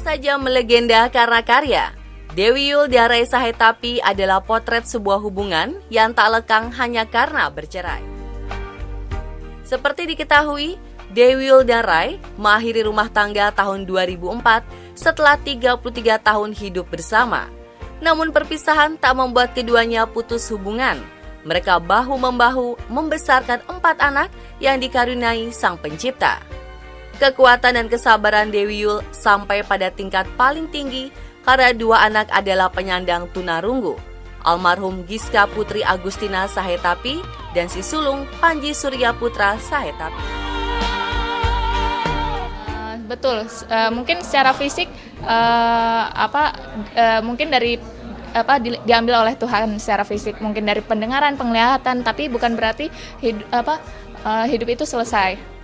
saja melegenda karena karya. Dewi Yul Darai Sahetapi adalah potret sebuah hubungan yang tak lekang hanya karena bercerai. Seperti diketahui, Dewi Yul dan Rai mengakhiri rumah tangga tahun 2004 setelah 33 tahun hidup bersama. Namun perpisahan tak membuat keduanya putus hubungan. Mereka bahu-membahu membesarkan empat anak yang dikaruniai sang pencipta. Kekuatan dan kesabaran Dewi Yul sampai pada tingkat paling tinggi karena dua anak adalah penyandang tunarunggu. Almarhum Giska Putri Agustina Sahetapi dan si sulung Panji Surya Putra Sahetapi. Uh, betul, uh, mungkin secara fisik uh, apa mungkin dari apa di, diambil oleh Tuhan secara fisik, mungkin dari pendengaran, penglihatan, tapi bukan berarti hidup apa hidup itu selesai